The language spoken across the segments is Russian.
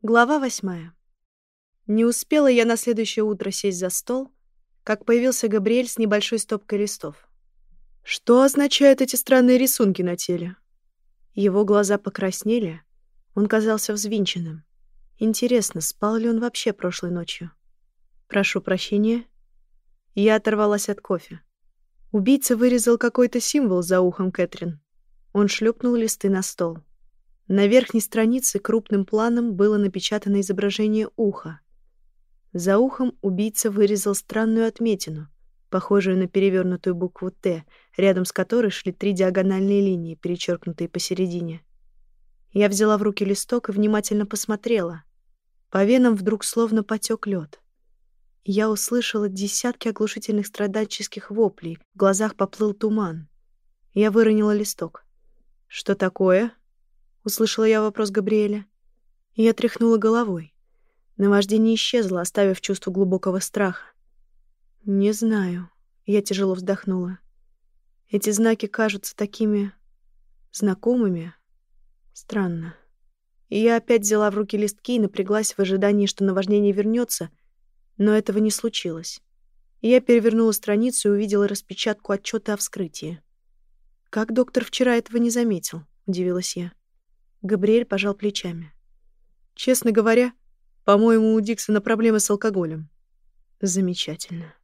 Глава восьмая. Не успела я на следующее утро сесть за стол, как появился Габриэль с небольшой стопкой листов. Что означают эти странные рисунки на теле? Его глаза покраснели, он казался взвинченным. Интересно, спал ли он вообще прошлой ночью? Прошу прощения. Я оторвалась от кофе. Убийца вырезал какой-то символ за ухом Кэтрин. Он шлепнул листы на стол. На верхней странице крупным планом было напечатано изображение уха. За ухом убийца вырезал странную отметину, похожую на перевернутую букву «Т», рядом с которой шли три диагональные линии, перечеркнутые посередине. Я взяла в руки листок и внимательно посмотрела. По венам вдруг словно потек лед. Я услышала десятки оглушительных страдальческих воплей, в глазах поплыл туман. Я выронила листок. «Что такое?» Услышала я вопрос Габриэля. Я тряхнула головой. Наваждение исчезло, оставив чувство глубокого страха. Не знаю. Я тяжело вздохнула. Эти знаки кажутся такими знакомыми. Странно. Я опять взяла в руки листки и напряглась в ожидании, что наваждение вернется, но этого не случилось. Я перевернула страницу и увидела распечатку отчета о вскрытии. «Как доктор вчера этого не заметил?» — удивилась я. Габриэль пожал плечами. Честно говоря, по-моему, у Диксона проблемы с алкоголем. Замечательно.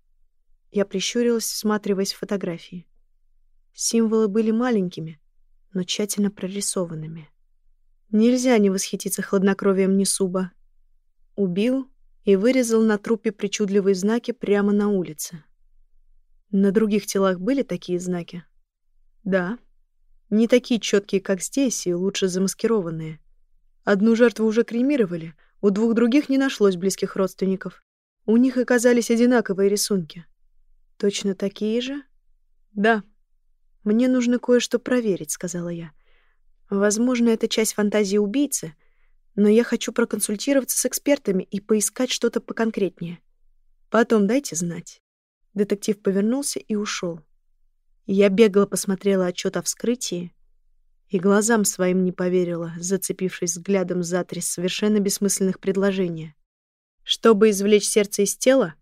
Я прищурилась, всматриваясь в фотографии. Символы были маленькими, но тщательно прорисованными. Нельзя не восхититься хладнокровием Несуба. Убил и вырезал на трупе причудливые знаки прямо на улице. На других телах были такие знаки? Да. Не такие четкие, как здесь, и лучше замаскированные. Одну жертву уже кремировали, у двух других не нашлось близких родственников. У них оказались одинаковые рисунки. Точно такие же? Да. Мне нужно кое-что проверить, сказала я. Возможно, это часть фантазии убийцы, но я хочу проконсультироваться с экспертами и поискать что-то поконкретнее. Потом дайте знать. Детектив повернулся и ушел. Я бегло посмотрела отчет о вскрытии и глазам своим не поверила, зацепившись взглядом за три совершенно бессмысленных предложения. Чтобы извлечь сердце из тела,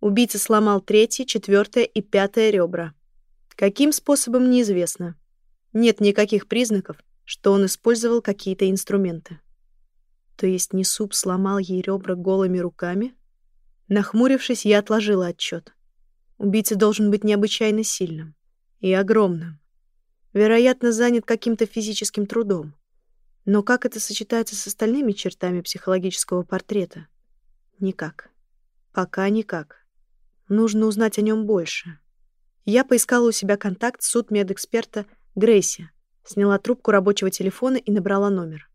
убийца сломал третье, четвертое и пятое ребра. Каким способом, неизвестно. Нет никаких признаков, что он использовал какие-то инструменты. То есть Несуп сломал ей ребра голыми руками? Нахмурившись, я отложила отчет. Убийца должен быть необычайно сильным и огромным. Вероятно, занят каким-то физическим трудом. Но как это сочетается с остальными чертами психологического портрета? Никак. Пока никак. Нужно узнать о нем больше. Я поискала у себя контакт судмедэксперта Грейси, сняла трубку рабочего телефона и набрала номер.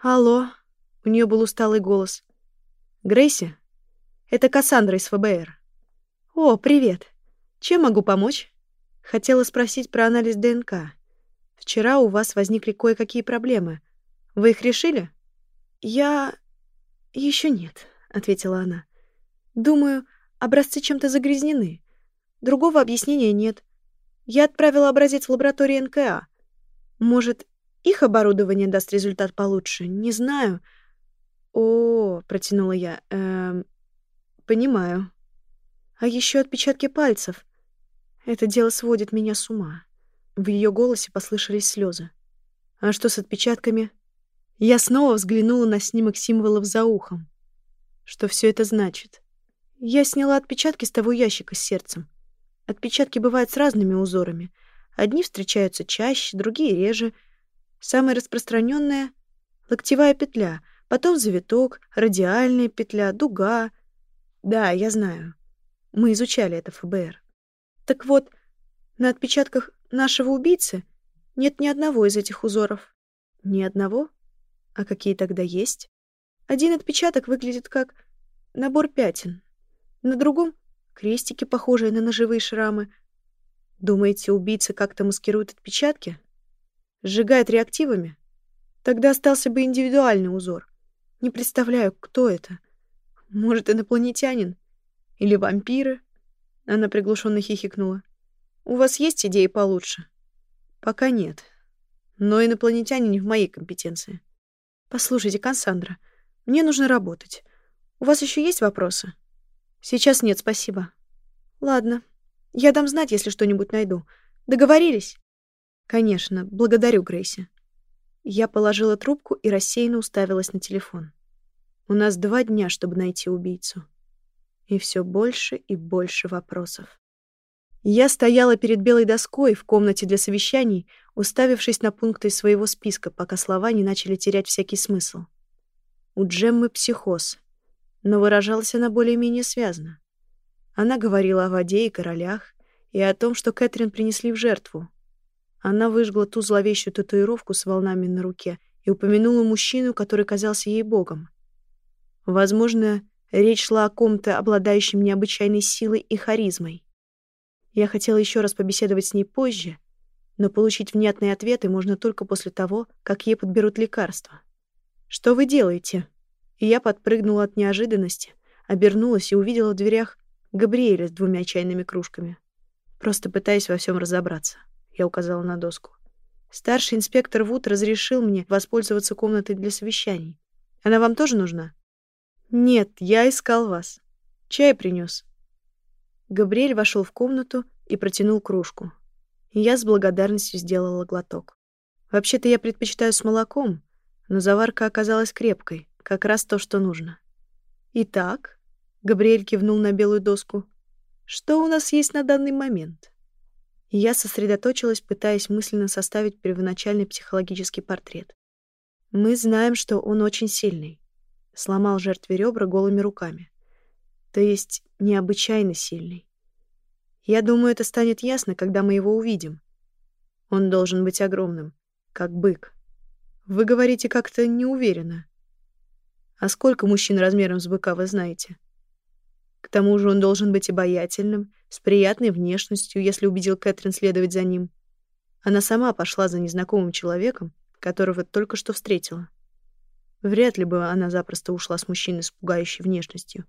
«Алло», — у нее был усталый голос. «Грейси? Это Кассандра из ФБР». «О, привет. Чем могу помочь?» Хотела спросить про анализ ДНК. Вчера у вас возникли кое-какие проблемы. Вы их решили? Я... еще нет, ответила она. Думаю, образцы чем-то загрязнены. Другого объяснения нет. Я отправила образец в лабораторию НКА. Может, их оборудование даст результат получше? Не знаю. О, протянула я. Эм, понимаю. А еще отпечатки пальцев. Это дело сводит меня с ума. В ее голосе послышались слезы. А что с отпечатками? Я снова взглянула на снимок символов за ухом. Что все это значит? Я сняла отпечатки с того ящика с сердцем. Отпечатки бывают с разными узорами. Одни встречаются чаще, другие реже. Самая распространенная — локтевая петля, потом завиток, радиальная петля, дуга. Да, я знаю. Мы изучали это ФБР. Так вот, на отпечатках нашего убийцы нет ни одного из этих узоров. Ни одного? А какие тогда есть? Один отпечаток выглядит как набор пятен. На другом — крестики, похожие на ножевые шрамы. Думаете, убийца как-то маскирует отпечатки? Сжигает реактивами? Тогда остался бы индивидуальный узор. Не представляю, кто это. Может, инопланетянин? Или вампиры? Она приглушенно хихикнула. «У вас есть идеи получше?» «Пока нет. Но инопланетяне не в моей компетенции». «Послушайте, Кассандра, Мне нужно работать. У вас еще есть вопросы? Сейчас нет, спасибо. Ладно. Я дам знать, если что-нибудь найду. Договорились? Конечно. Благодарю, Грейси. Я положила трубку и рассеянно уставилась на телефон. У нас два дня, чтобы найти убийцу. И все больше и больше вопросов. Я стояла перед белой доской в комнате для совещаний, уставившись на пункты своего списка, пока слова не начали терять всякий смысл. У Джеммы психоз, но выражалась она более-менее связно. Она говорила о воде и королях, и о том, что Кэтрин принесли в жертву. Она выжгла ту зловещую татуировку с волнами на руке и упомянула мужчину, который казался ей богом. Возможно, речь шла о ком-то, обладающем необычайной силой и харизмой. Я хотела еще раз побеседовать с ней позже, но получить внятные ответы можно только после того, как ей подберут лекарства. «Что вы делаете?» И я подпрыгнула от неожиданности, обернулась и увидела в дверях Габриэля с двумя чайными кружками. Просто пытаясь во всем разобраться, я указала на доску. Старший инспектор Вуд разрешил мне воспользоваться комнатой для совещаний. Она вам тоже нужна? Нет, я искал вас. Чай принес. Габриэль вошел в комнату и протянул кружку. я с благодарностью сделала глоток. Вообще-то я предпочитаю с молоком, но заварка оказалась крепкой, как раз то, что нужно. Итак, Габриэль кивнул на белую доску. Что у нас есть на данный момент? я сосредоточилась, пытаясь мысленно составить первоначальный психологический портрет. Мы знаем, что он очень сильный. Сломал жертве ребра голыми руками то есть необычайно сильный. Я думаю, это станет ясно, когда мы его увидим. Он должен быть огромным, как бык. Вы говорите как-то неуверенно. А сколько мужчин размером с быка вы знаете? К тому же он должен быть обаятельным, с приятной внешностью, если убедил Кэтрин следовать за ним. Она сама пошла за незнакомым человеком, которого только что встретила. Вряд ли бы она запросто ушла с мужчиной с пугающей внешностью.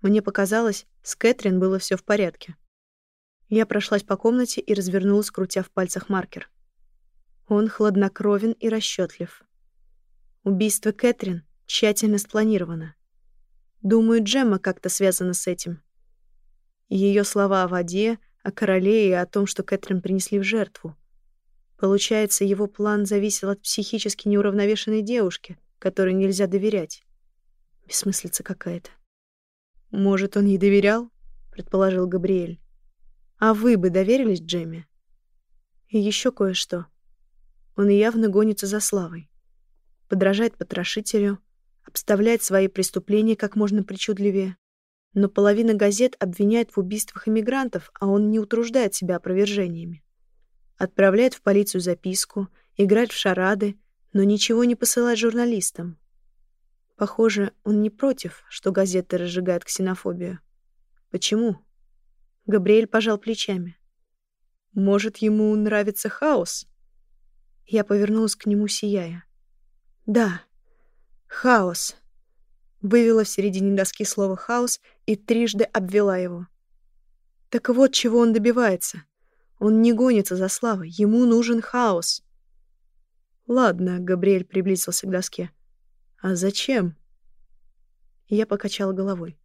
Мне показалось, с Кэтрин было все в порядке. Я прошлась по комнате и развернулась, крутя в пальцах маркер. Он хладнокровен и расчетлив. Убийство Кэтрин тщательно спланировано. Думаю, Джемма как-то связана с этим. Ее слова о воде, о короле и о том, что Кэтрин принесли в жертву. Получается, его план зависел от психически неуравновешенной девушки, которой нельзя доверять. Бессмыслица какая-то. «Может, он ей доверял?» — предположил Габриэль. «А вы бы доверились Джемме?» «И еще кое-что. Он явно гонится за славой. Подражает потрошителю, обставляет свои преступления как можно причудливее. Но половина газет обвиняет в убийствах иммигрантов, а он не утруждает себя опровержениями. Отправляет в полицию записку, играет в шарады, но ничего не посылает журналистам. Похоже, он не против, что газеты разжигают ксенофобию. Почему? Габриэль пожал плечами. Может, ему нравится хаос? Я повернулась к нему, сияя. Да, хаос. Вывела в середине доски слово «хаос» и трижды обвела его. Так вот, чего он добивается. Он не гонится за славой, ему нужен хаос. Ладно, Габриэль приблизился к доске. А зачем? Я покачала головой.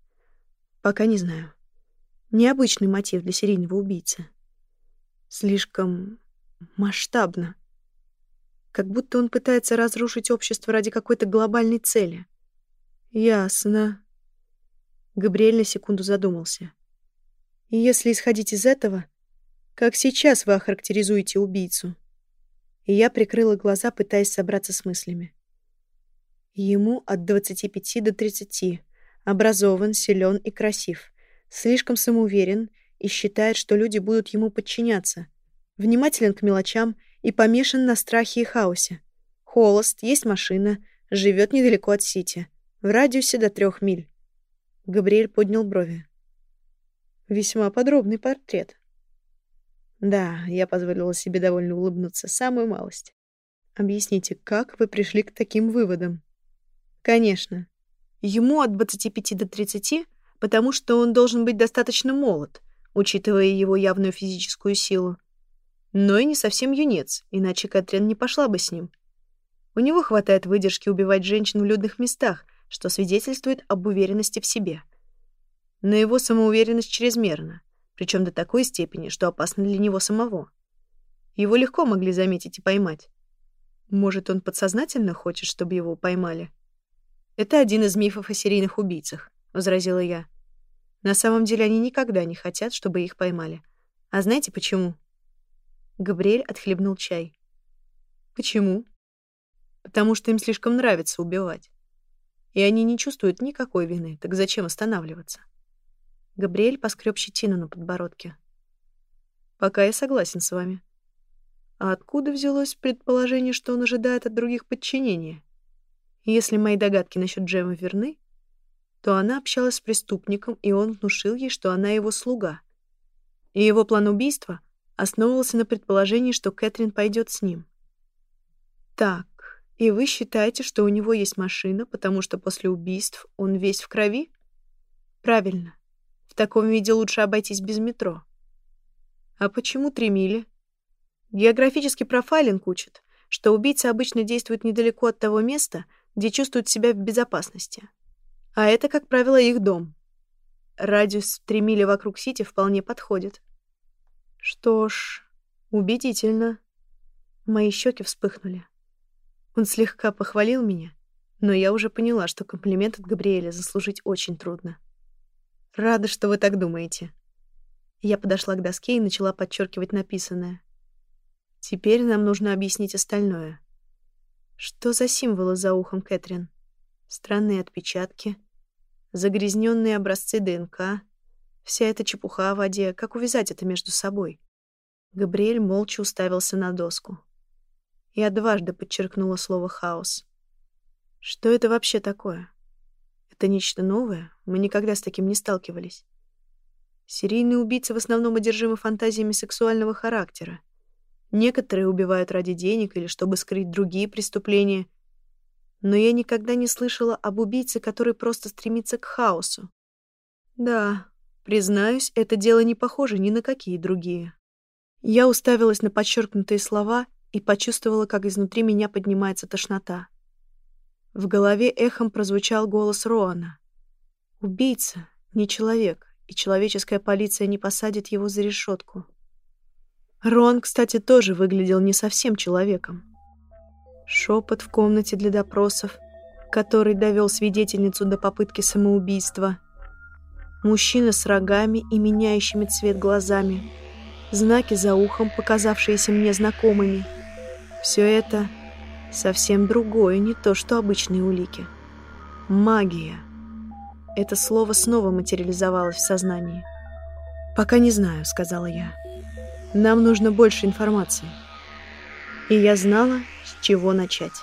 Пока не знаю. Необычный мотив для серийного убийцы. Слишком масштабно. Как будто он пытается разрушить общество ради какой-то глобальной цели. Ясно. Габриэль на секунду задумался. Если исходить из этого, как сейчас вы охарактеризуете убийцу? И я прикрыла глаза, пытаясь собраться с мыслями. Ему от 25 до 30. Образован, силен и красив. Слишком самоуверен и считает, что люди будут ему подчиняться. Внимателен к мелочам и помешан на страхе и хаосе. Холост, есть машина, живет недалеко от Сити, в радиусе до трех миль. Габриэль поднял брови. Весьма подробный портрет. Да, я позволила себе довольно улыбнуться, самую малость. Объясните, как вы пришли к таким выводам? Конечно. Ему от 25 до 30, потому что он должен быть достаточно молод, учитывая его явную физическую силу. Но и не совсем юнец, иначе Катрин не пошла бы с ним. У него хватает выдержки убивать женщин в людных местах, что свидетельствует об уверенности в себе. Но его самоуверенность чрезмерна, причем до такой степени, что опасна для него самого. Его легко могли заметить и поймать. Может, он подсознательно хочет, чтобы его поймали? Это один из мифов о серийных убийцах, возразила я. На самом деле они никогда не хотят, чтобы их поймали. А знаете почему? Габриэль отхлебнул чай. Почему? Потому что им слишком нравится убивать. И они не чувствуют никакой вины, так зачем останавливаться? Габриэль поскреб щетину на подбородке. Пока я согласен с вами. А откуда взялось предположение, что он ожидает от других подчинения? Если мои догадки насчет Джема верны, то она общалась с преступником, и он внушил ей, что она его слуга. И его план убийства основывался на предположении, что Кэтрин пойдет с ним. Так, и вы считаете, что у него есть машина, потому что после убийств он весь в крови? Правильно. В таком виде лучше обойтись без метро. А почему три мили? Географический профайлинг учит, что убийца обычно действует недалеко от того места, где чувствуют себя в безопасности. А это, как правило, их дом. Радиус в три мили вокруг Сити вполне подходит. Что ж, убедительно. Мои щеки вспыхнули. Он слегка похвалил меня, но я уже поняла, что комплимент от Габриэля заслужить очень трудно. Рада, что вы так думаете. Я подошла к доске и начала подчеркивать написанное. Теперь нам нужно объяснить остальное. Что за символы за ухом Кэтрин? Странные отпечатки, загрязненные образцы ДНК, вся эта чепуха в воде. Как увязать это между собой? Габриэль молча уставился на доску. Я дважды подчеркнула слово «хаос». Что это вообще такое? Это нечто новое? Мы никогда с таким не сталкивались. Серийные убийцы в основном одержимы фантазиями сексуального характера. Некоторые убивают ради денег или чтобы скрыть другие преступления. Но я никогда не слышала об убийце, который просто стремится к хаосу. Да, признаюсь, это дело не похоже ни на какие другие. Я уставилась на подчеркнутые слова и почувствовала, как изнутри меня поднимается тошнота. В голове эхом прозвучал голос Роана. «Убийца, не человек, и человеческая полиция не посадит его за решетку». Рон, кстати, тоже выглядел не совсем человеком. Шепот в комнате для допросов, который довел свидетельницу до попытки самоубийства. Мужчина с рогами и меняющими цвет глазами. Знаки за ухом, показавшиеся мне знакомыми. Все это Совсем другое, не то, что обычные улики. Магия. Это слово снова материализовалось в сознании. «Пока не знаю», — сказала я. «Нам нужно больше информации». И я знала, с чего начать.